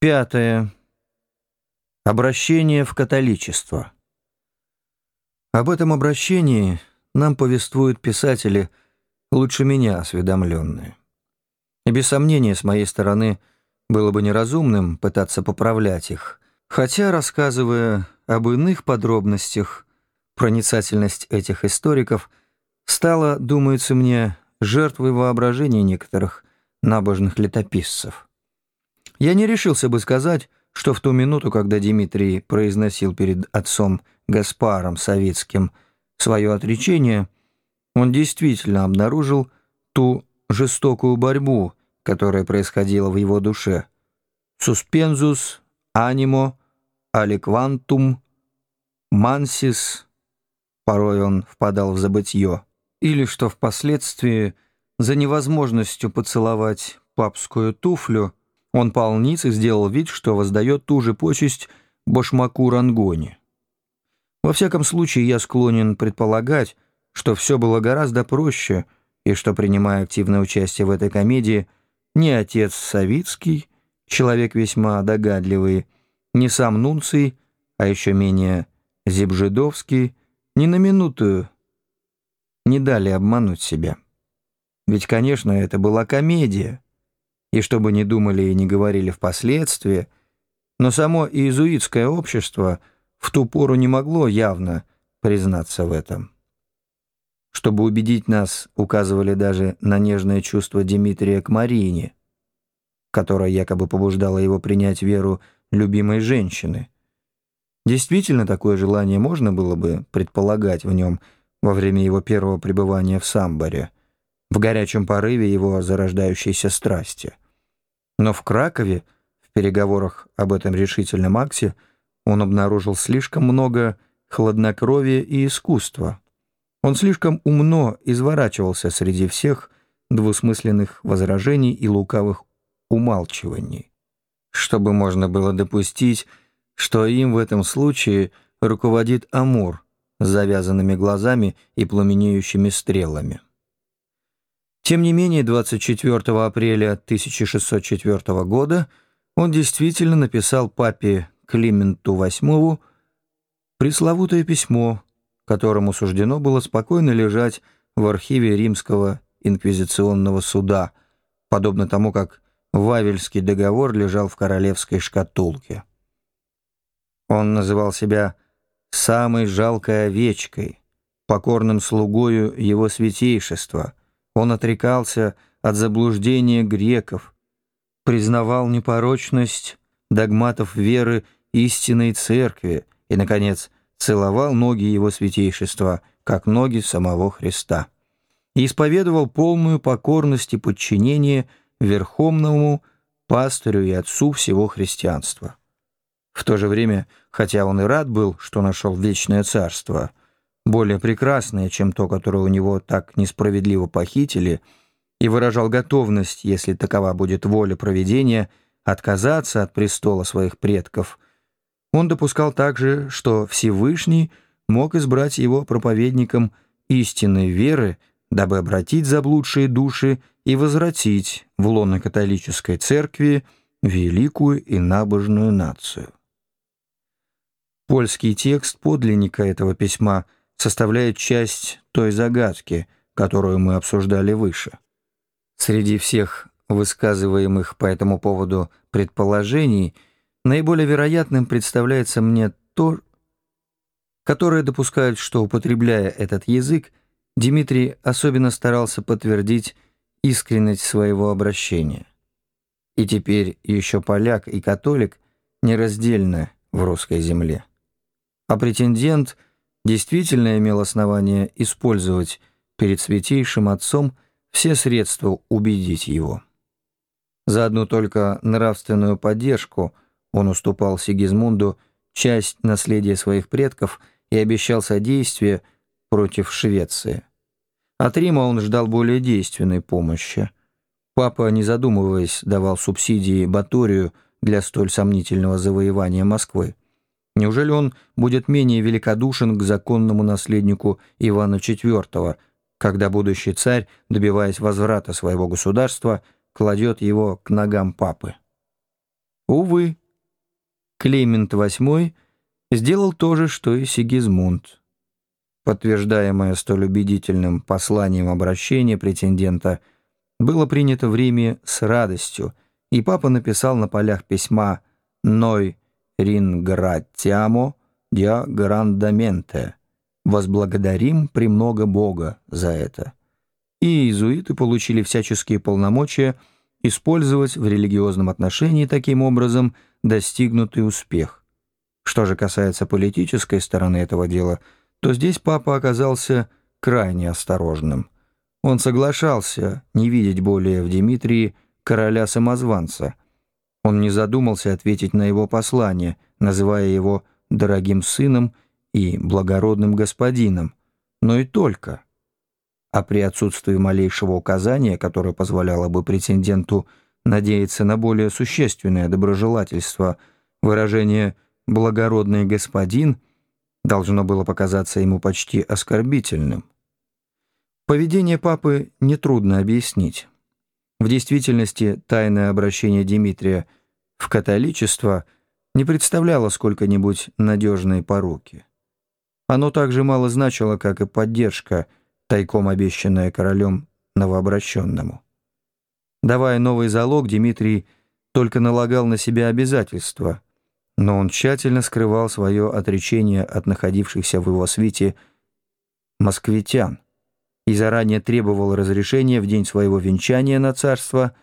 Пятое. Обращение в католичество. Об этом обращении нам повествуют писатели, лучше меня осведомленные. И без сомнения, с моей стороны, было бы неразумным пытаться поправлять их, хотя, рассказывая об иных подробностях, проницательность этих историков стала, думается мне, жертвой воображения некоторых набожных летописцев. Я не решился бы сказать, что в ту минуту, когда Дмитрий произносил перед отцом Гаспаром Савицким свое отречение, он действительно обнаружил ту жестокую борьбу, которая происходила в его душе. «Суспензус, анимо, аликвантум, мансис» порой он впадал в забытье, или что впоследствии за невозможностью поцеловать папскую туфлю – он пал ниц и сделал вид, что воздает ту же почесть башмаку Рангоне. Во всяком случае, я склонен предполагать, что все было гораздо проще, и что, принимая активное участие в этой комедии, ни отец Савицкий, человек весьма догадливый, ни сам Нунций, а еще менее Зибжидовский, ни на минуту не дали обмануть себя. Ведь, конечно, это была комедия — и чтобы не думали и не говорили впоследствии, но само иезуитское общество в ту пору не могло явно признаться в этом. Чтобы убедить нас, указывали даже на нежное чувство Дмитрия к Марине, которое якобы побуждало его принять веру любимой женщины. Действительно, такое желание можно было бы предполагать в нем во время его первого пребывания в Самборе — в горячем порыве его зарождающейся страсти. Но в Кракове, в переговорах об этом решительном акте, он обнаружил слишком много хладнокровия и искусства. Он слишком умно изворачивался среди всех двусмысленных возражений и лукавых умалчиваний, чтобы можно было допустить, что им в этом случае руководит Амур с завязанными глазами и пламенеющими стрелами. Тем не менее, 24 апреля 1604 года он действительно написал папе Клименту VIII пресловутое письмо, которому суждено было спокойно лежать в архиве Римского инквизиционного суда, подобно тому, как Вавельский договор лежал в королевской шкатулке. Он называл себя «самой жалкой овечкой», покорным слугою его святейшества — он отрекался от заблуждения греков, признавал непорочность догматов веры истинной церкви и, наконец, целовал ноги его святейшества, как ноги самого Христа, и исповедовал полную покорность и подчинение верховному пастырю и отцу всего христианства. В то же время, хотя он и рад был, что нашел вечное царство, более прекрасное, чем то, которое у него так несправедливо похитили, и выражал готовность, если такова будет воля проведения, отказаться от престола своих предков. Он допускал также, что Всевышний мог избрать его проповедником истинной веры, дабы обратить заблудшие души и возвратить в лоно католической церкви великую и набожную нацию. Польский текст подлинника этого письма – составляет часть той загадки, которую мы обсуждали выше. Среди всех высказываемых по этому поводу предположений наиболее вероятным представляется мне то, которое допускает, что, употребляя этот язык, Дмитрий особенно старался подтвердить искренность своего обращения. И теперь еще поляк и католик нераздельны в русской земле. А претендент — действительно имел основание использовать перед Святейшим Отцом все средства убедить его. За одну только нравственную поддержку он уступал Сигизмунду часть наследия своих предков и обещал содействие против Швеции. От Рима он ждал более действенной помощи. Папа, не задумываясь, давал субсидии Баторию для столь сомнительного завоевания Москвы. Неужели он будет менее великодушен к законному наследнику Ивана IV, когда будущий царь, добиваясь возврата своего государства, кладет его к ногам папы? Увы, Климент VIII сделал то же, что и Сигизмунд. Подтверждаемое столь убедительным посланием обращения претендента было принято в Риме с радостью, и папа написал на полях письма «Ной рингратиамо диа грандаменте» «Возблагодарим премного Бога за это». И иезуиты получили всяческие полномочия использовать в религиозном отношении таким образом достигнутый успех. Что же касается политической стороны этого дела, то здесь папа оказался крайне осторожным. Он соглашался не видеть более в Дмитрии короля-самозванца. Он не задумался ответить на его послание, называя его «дорогим сыном» и «благородным господином», но и только. А при отсутствии малейшего указания, которое позволяло бы претенденту надеяться на более существенное доброжелательство, выражение «благородный господин» должно было показаться ему почти оскорбительным. Поведение папы нетрудно объяснить. В действительности тайное обращение Дмитрия в католичество не представляло сколько-нибудь надежной поруки. Оно также мало значило, как и поддержка, тайком обещанная королем новообращенному. Давая новый залог, Дмитрий только налагал на себя обязательства, но он тщательно скрывал свое отречение от находившихся в его свите москвитян и заранее требовал разрешения в день своего венчания на царство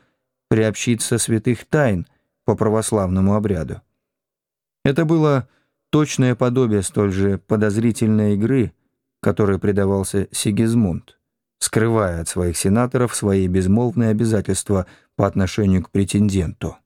приобщиться святых тайн по православному обряду. Это было точное подобие столь же подозрительной игры, которой предавался Сигизмунд скрывая от своих сенаторов свои безмолвные обязательства по отношению к претенденту.